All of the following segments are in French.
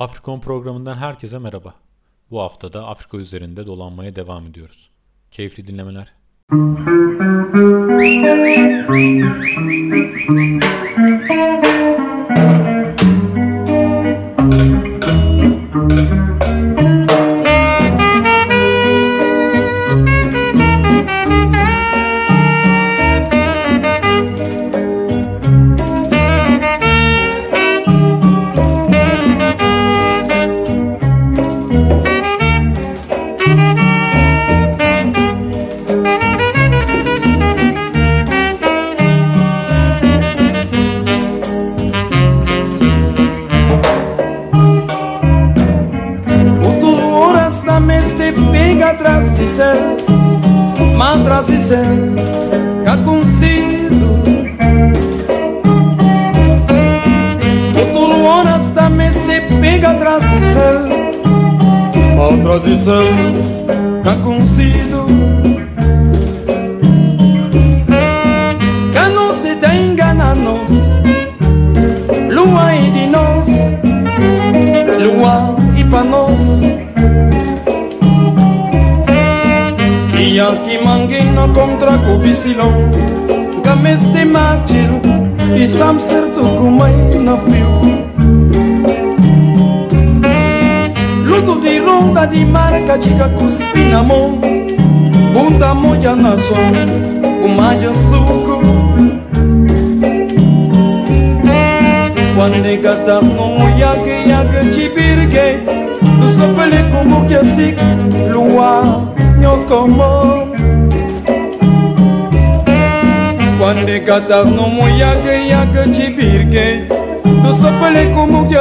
Afrikon programından herkese merhaba. Bu haftada Afrika üzerinde dolanmaya devam ediyoruz. Keyifli dinlemeler. Wande gata no yake yake chibirge. Tu sopele como que asik lua nyokomo Wande gata no yake yake chibirge. Tu sopele como que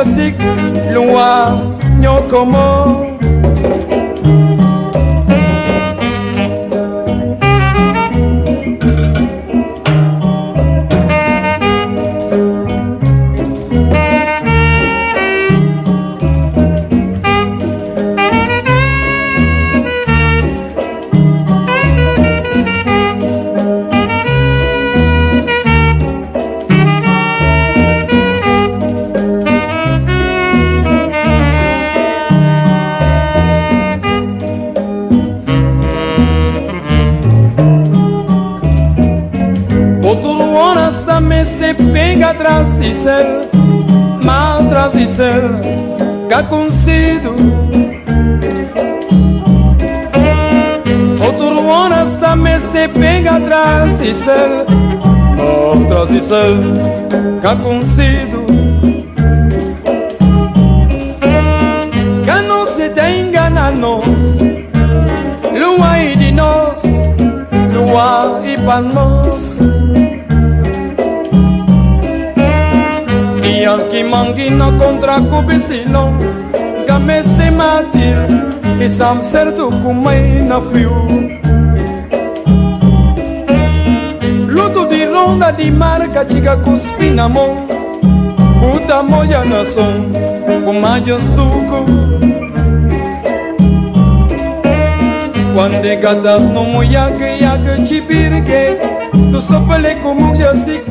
dizer, mantras dizer que ha consigo. Outro horas também este pega atrás dizer, mantras dizer que ha consigo. Que não se tenha na nós, lua e de nós, lua e para nós. timangino contra cubicino Game se matil E sam serdu kumai na fiu. Luto di ronda di marca chica cuspina mon Buta moya na son Kumayo suku. Quando gada no moyage yage chibirge Tu sopele como yasik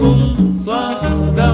konsa da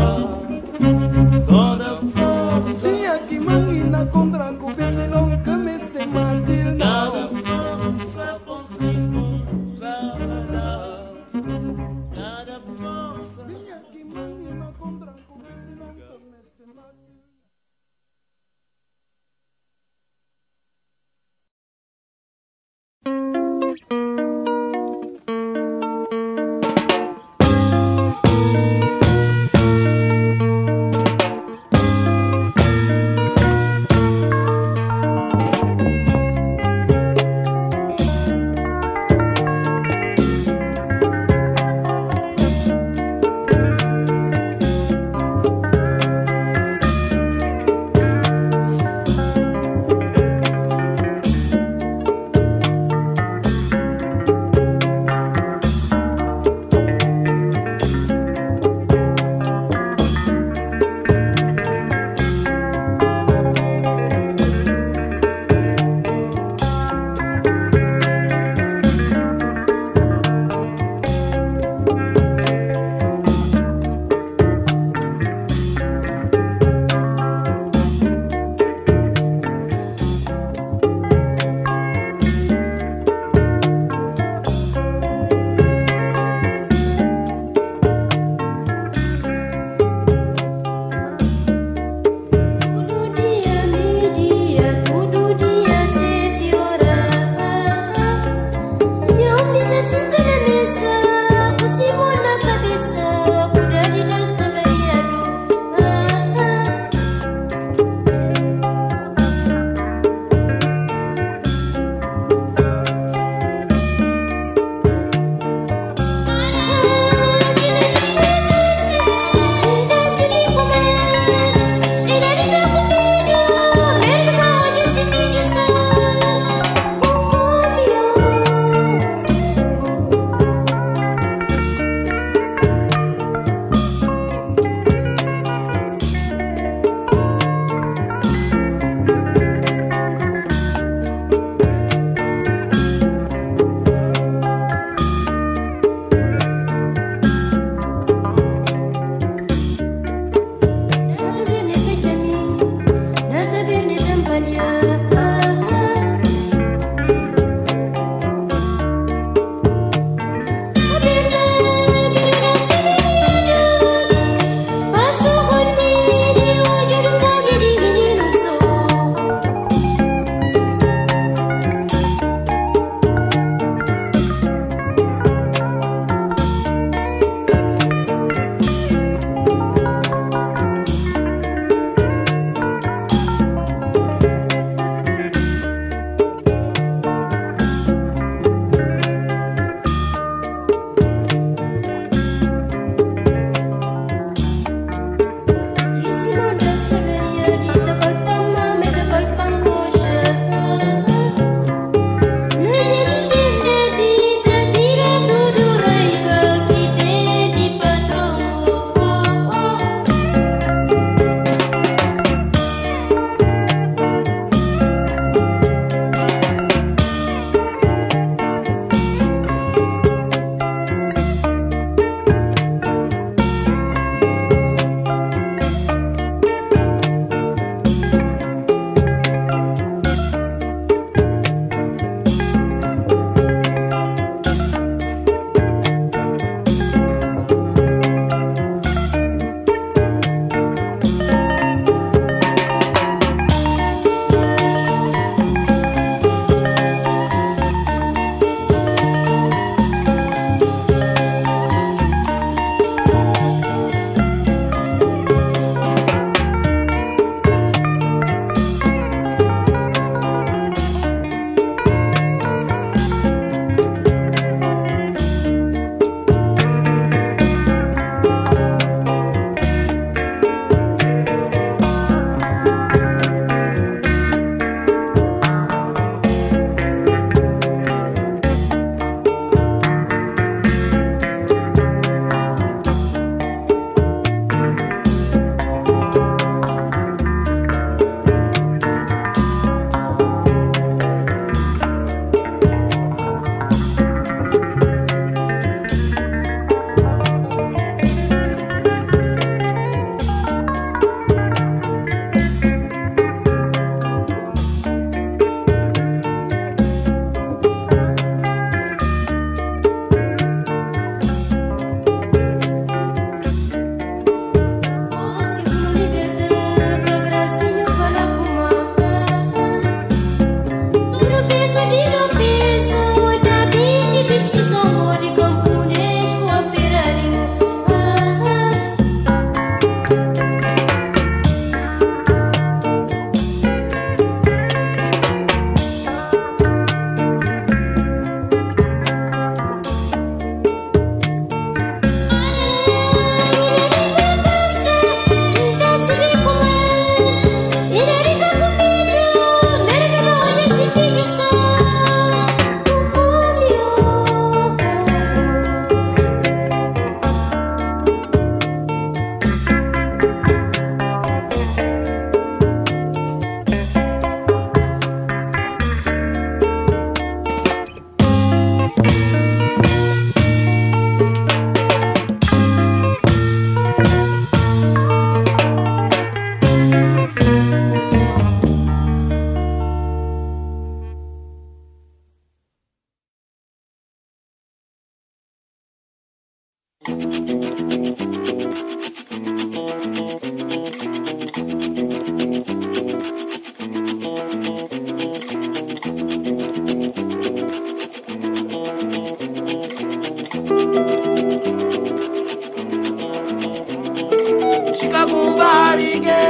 chikakumbarike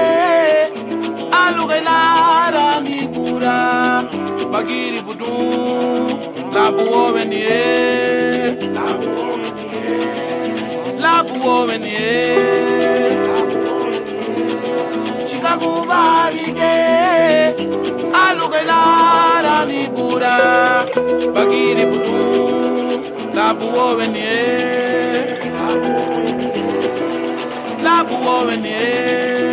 alukenara mikura bakiri butu labuwovenie labuwovenie chikakumbarike alukenara mikura bakiri butu labuwovenie labuwovenie stop war in the.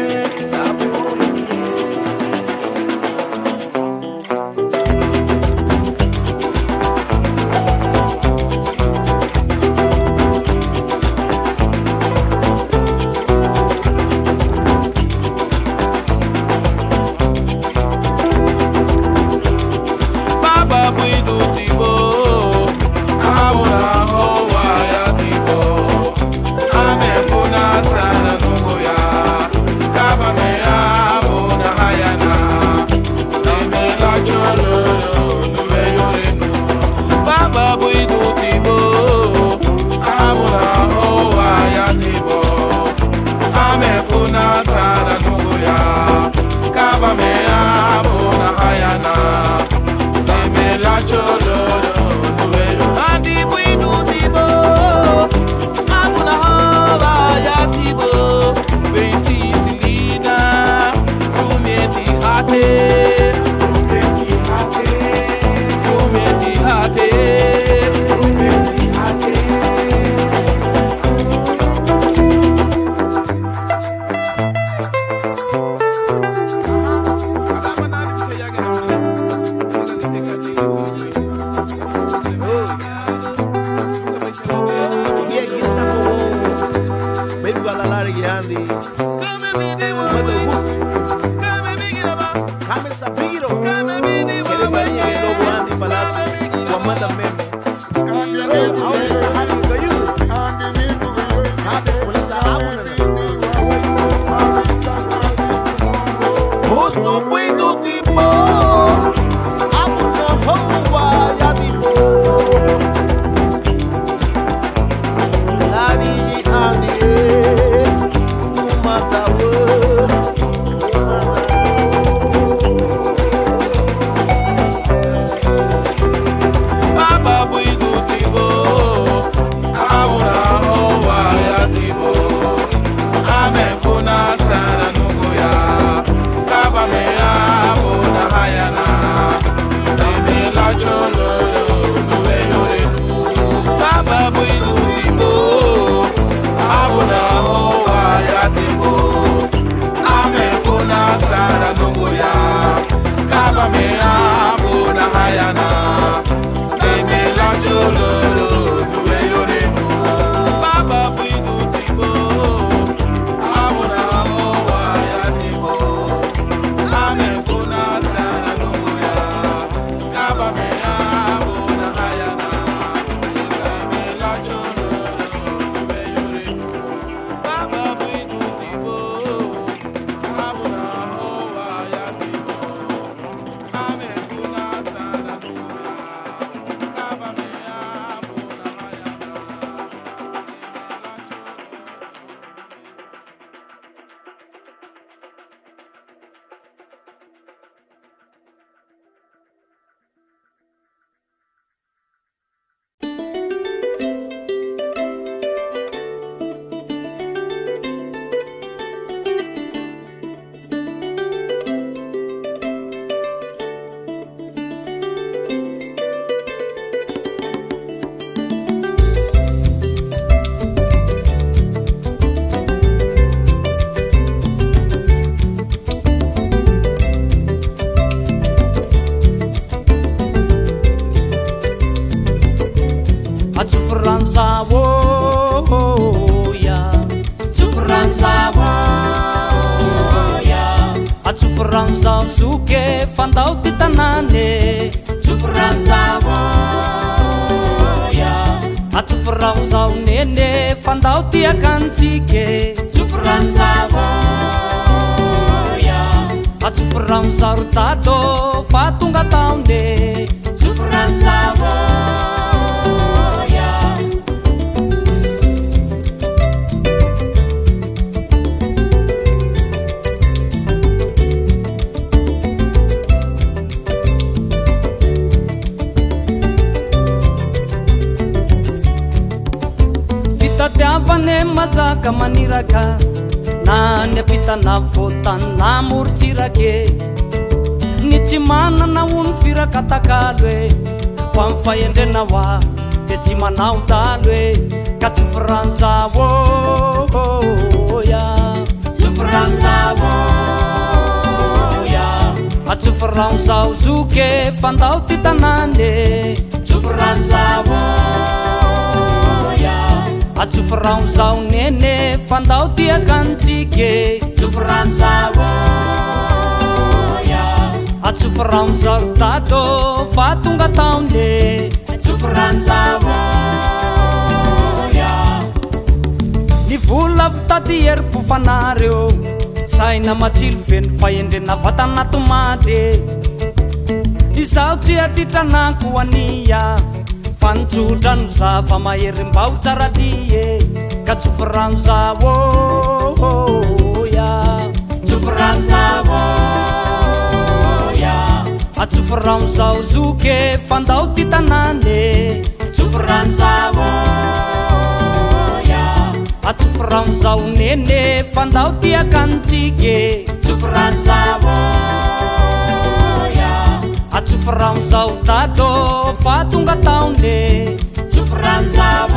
mazaka maniraka na ny ampitana voatany na morotsirake ny tsy manana o ny firakatakalo e fa mifahendrena ho a de tsy manao talo e. Ka tsofiranzaôya oh, oh, oh, tsofiranzaôya atsofiranzao zoke fandao ty tanane tsofiranzaô atsoforano zao nene fandao tiakantsike atsoforano zao tato fa tonga taonle ny vola fitaty herim-pofanareo saina matsilo veny fahendrena vatanatomaty izaho tsy atitrananko ania fanitsotrano za fa maherim-bao tsara ty e ka tsoforano za oya oh, oh, tsoforano za oya atsoforano zao zoke eh. fandao ty tanane eh. tsoforano za oya atsoforano zao nene fandao ty akantsike tsoforano za atsoforanozao tato fa tonga taone. Tsoforanzao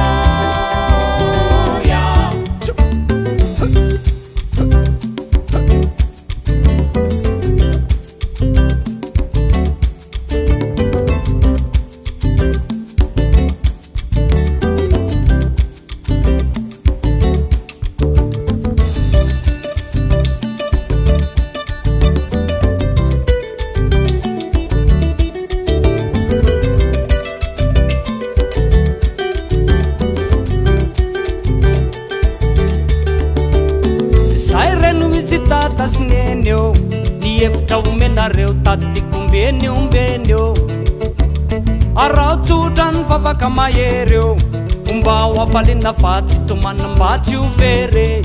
na fatsy tomanymbatsy o vere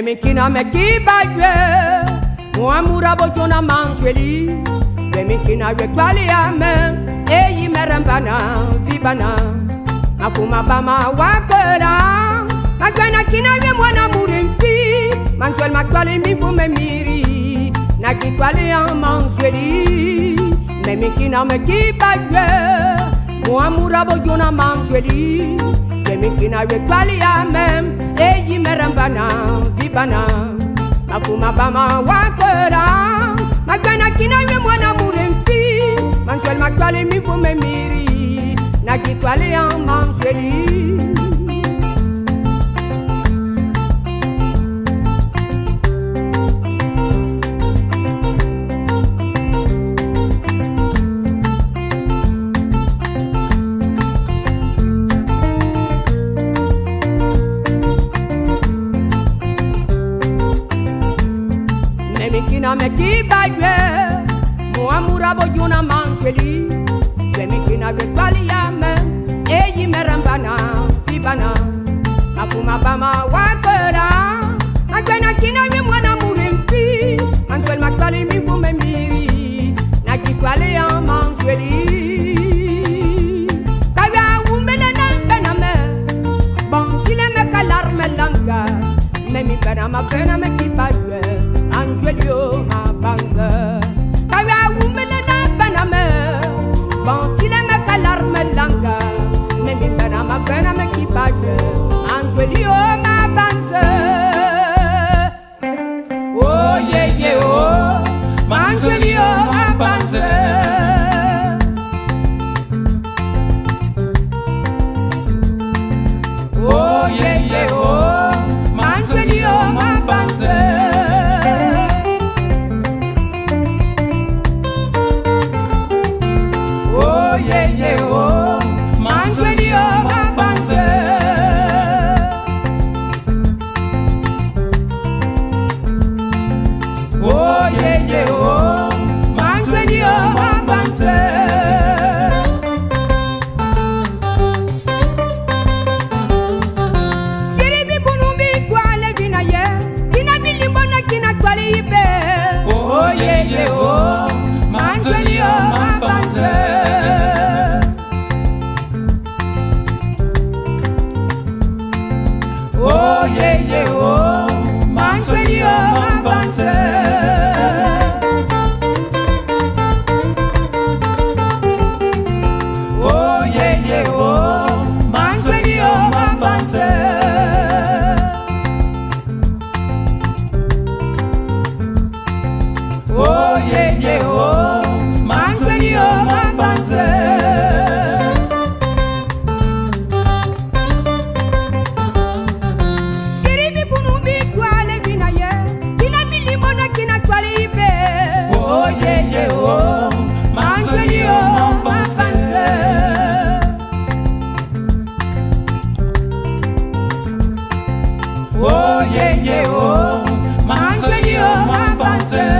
memikina mekibaywe muamura bojona manjweli. Memikina we kwaliame eyi merembana vibana. Mafuma bama wakela magwana kina we mwana murimfi manjwel makwali mivume miri nakikwalia manjweli. Memikina mekibaywe muamura bojona manjweli kemikina wekwali amem eyi merambana vibana mafuma bama wakora magana kina we mwana murempi. Mansuel makwali mifume miri nakikwali amansweli me kiba ye Mo amura bo yuna manfeli Demi kina vetwali ya me Eyi merambana fibana Mafuma bama wakera Akwena kina mi mwana mure mfi Manfel makwali mi fume miri. Nakikwali ya manfeli Kaya umele me. Bon sile me kalar me langa. Me mi pena ma pena me kiba ye Angelio. manze oyeye o manzwelio mapanze oh, yeah, yeah, oh. answer.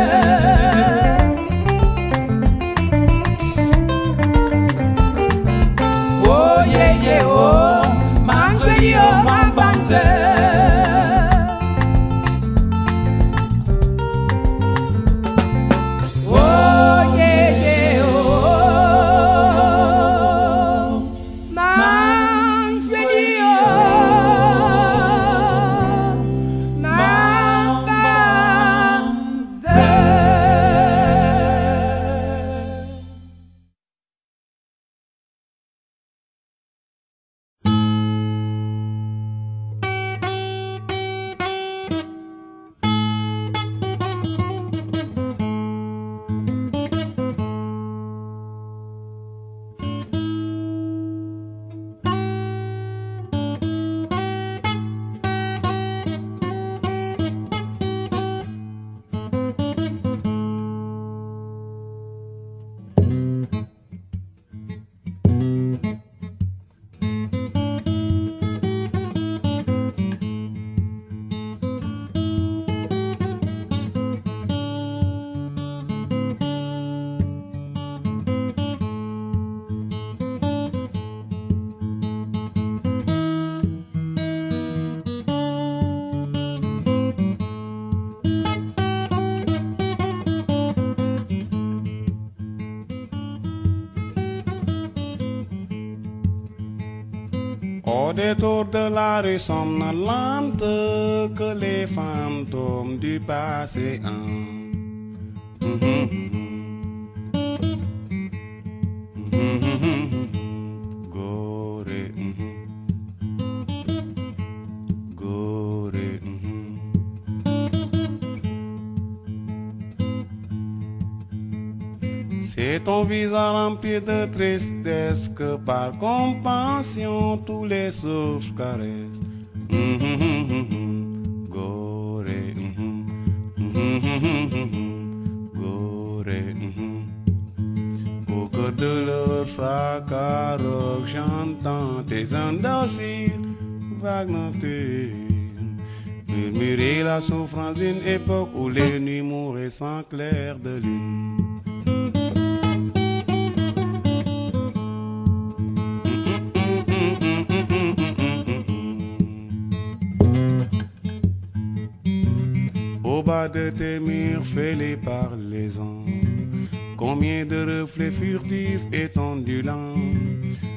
Au détour de la rue somnolente que les fantômes du passé. Visage rempli de tristesse que par compassion tous les souffles caressent. Mhm, mhm, mhm. Mhm. Mhm, mhm, mhm. Gorée, mhm. Pour que de leur fracas j'entends tes indociles vagues nocturnes. Murmurer la souffrance d'une époque où les nuits mouraient sans clair de lune. De tes murs fêlés par les ans, combien de reflets furtifs et ondulants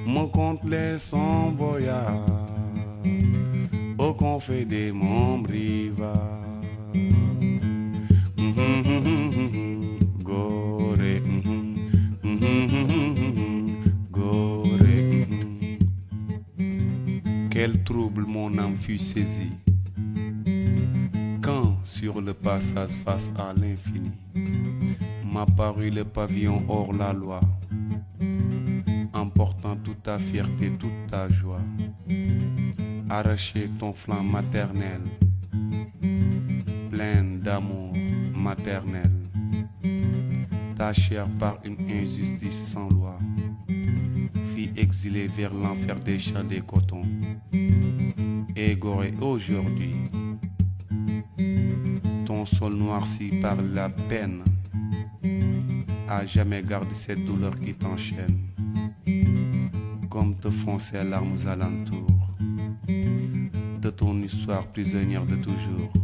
me comptent les son voyage au confet des monts goré. Quel trouble mon âme fut saisie sur le passage face à l'infini. M'apparut le pavillon hors la loi, emportant toute ta fierté, toute ta joie, arracher ton flanc maternel, plein d'amour maternel, ta chair par une injustice sans loi, fille exilée vers l'enfer des champs des cotons, égorée aujourd'hui sol noirci par la peine, à jamais garder cette douleur qui t'enchaîne, comme te font ces larmes alentours de ton histoire prisonnière de toujours.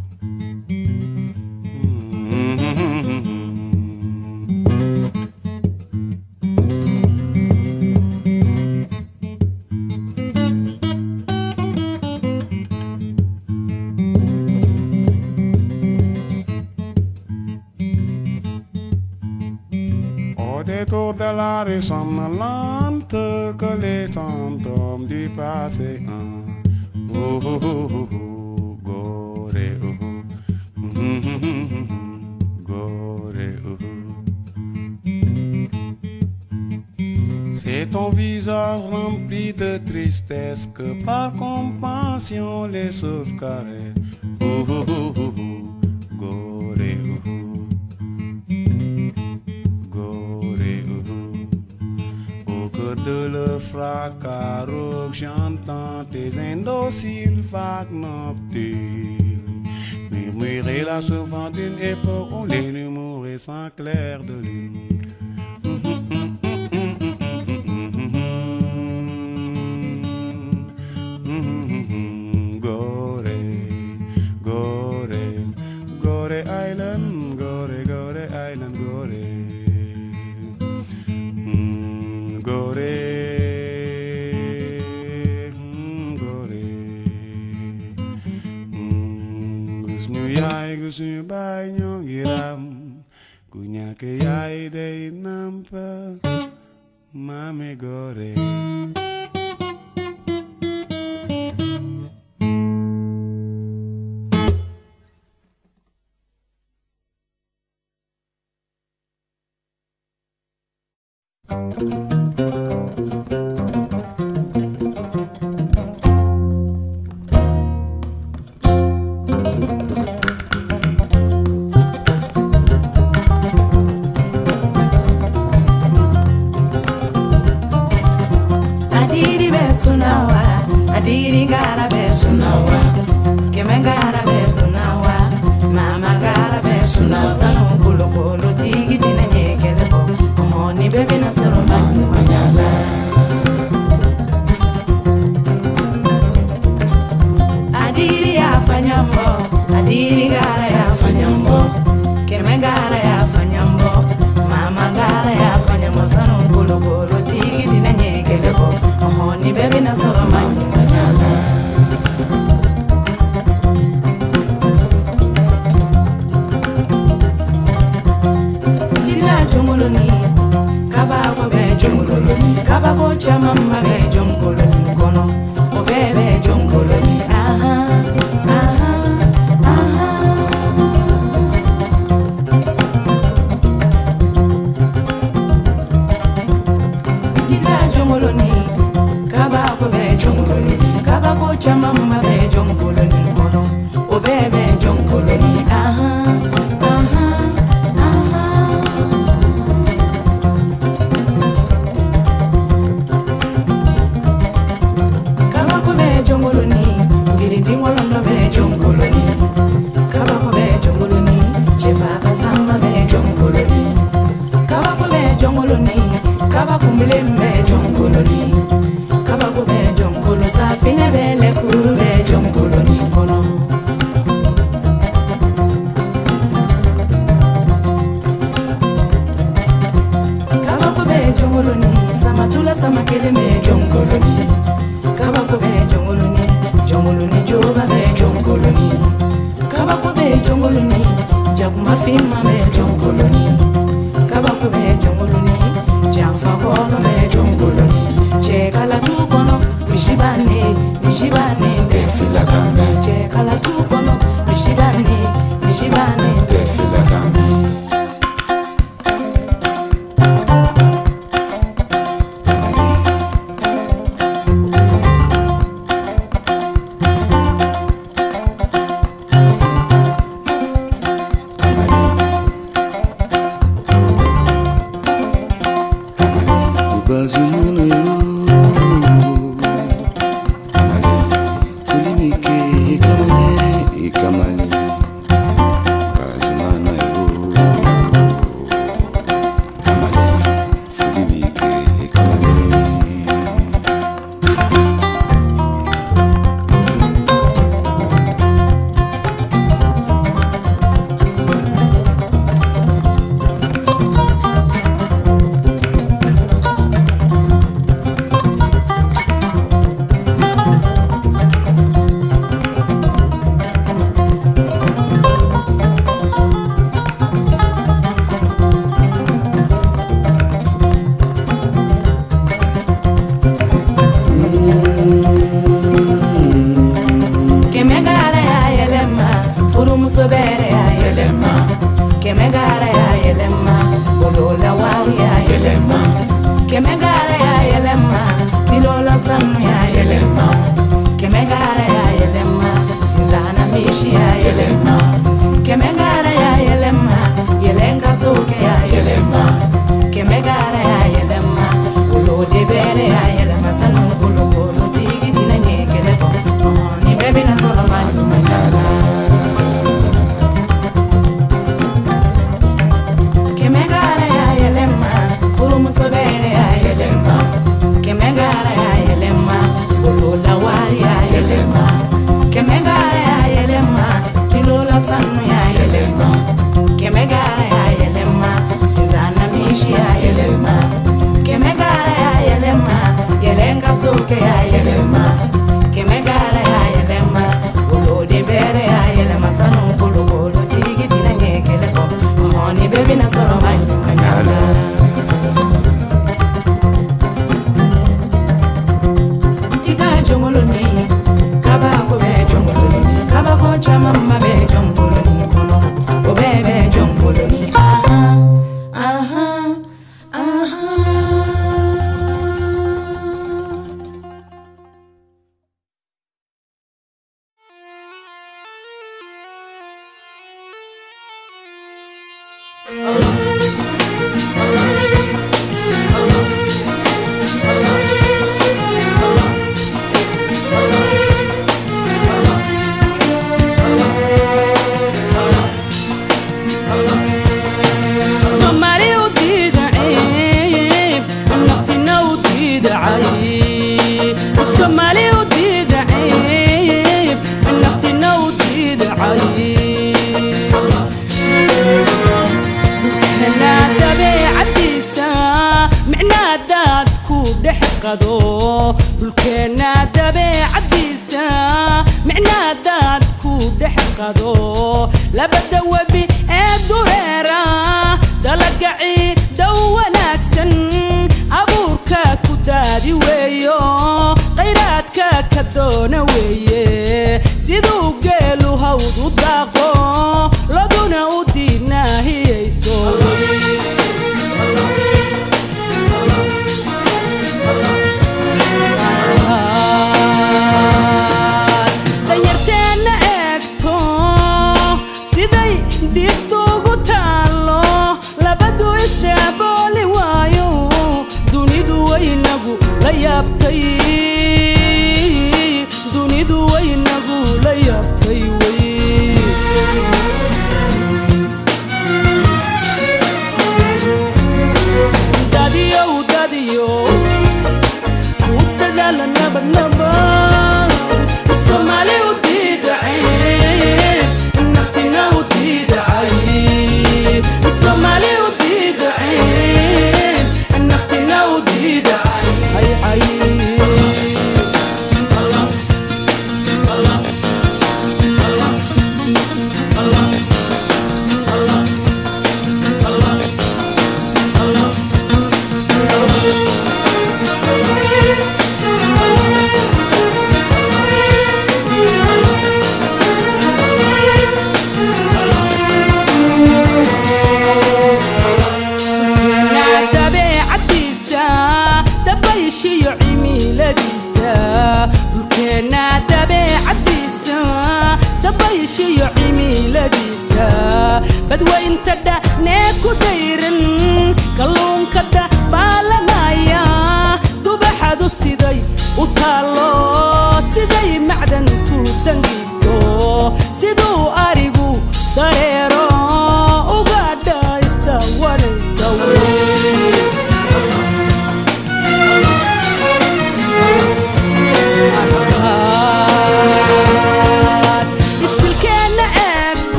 La rue somnolente que les fantômes du passé. Oh, oh, oh, oh, oh, oh, oh. Oh, oh. C'est ton visage rempli de tristesse que par compassion les sauvegarde. Oh, oh, oh, oh, j'entends tes indociles murmurer la souffrance d'une époque où les mouraient sans clair de lune.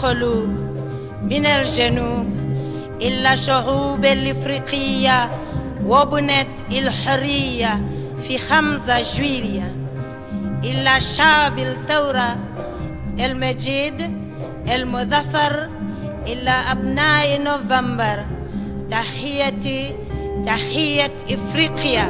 القلوب من الجنوب إلا شعوب الإفريقية وبنت الحرية في خمسة جويلية إلا شعب الثورة المجيد المظفر إلا أبناء نوفمبر. تحيتي تحية إفريقيا.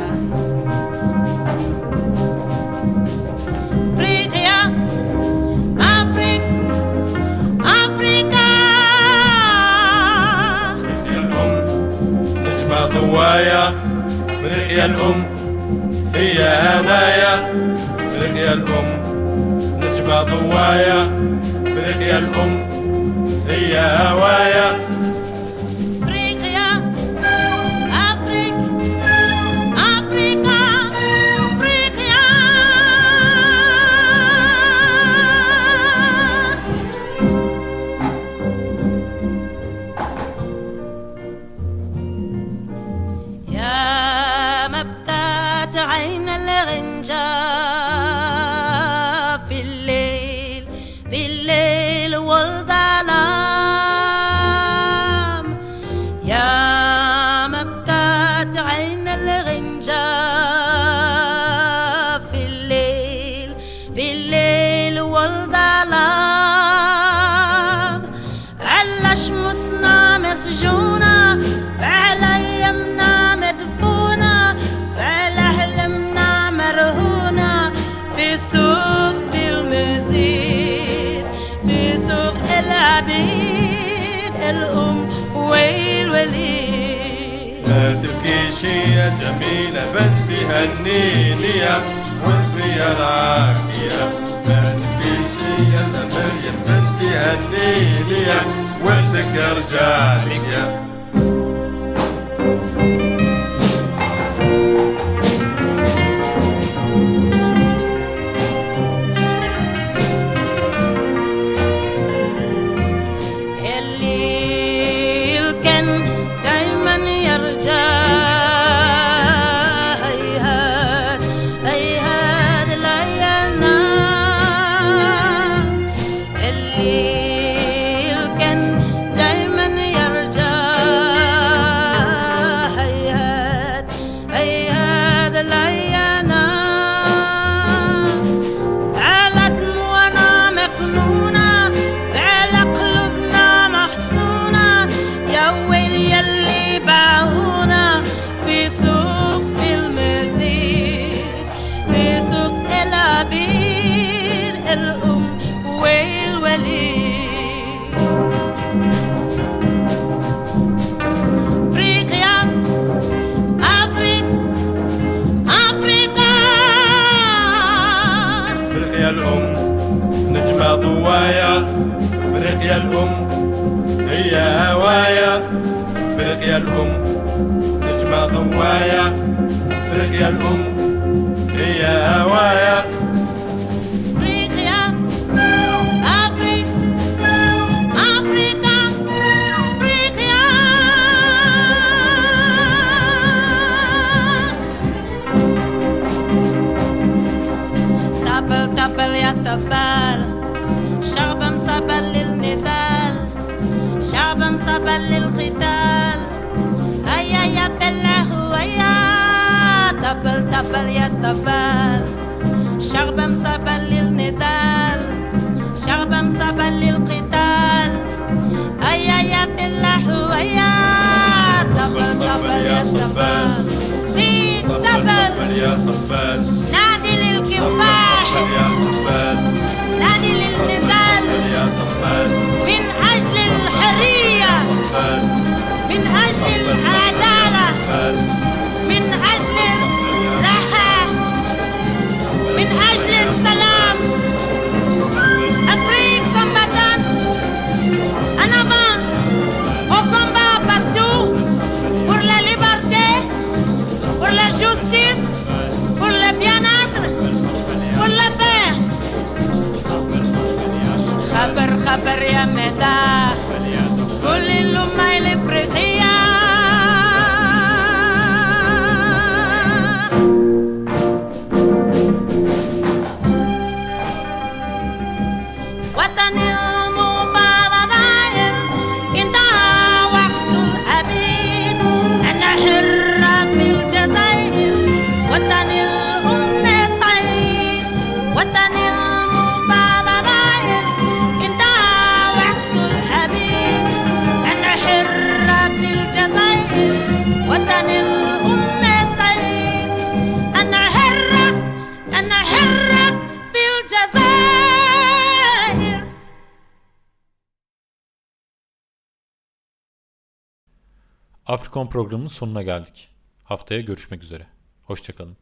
هوايا افريقيا الأم هي هدايا افريقيا الأم نجمة ضوايا. افريقيا الأم هي هوايا. غني ليا والبيا العاقية منبيشية مريم بنتي هني ليا ولدك رجع ليا يا خفان نادي للكفاح. يا خفان نادي للنضال يا خفان من أجل الحرية. من أجل العدالة. من أجل الراحة. من أجل perriä me tää. Kullin Afrikon programının sonuna geldik. Haftaya görüşmek üzere. Hoşçakalın.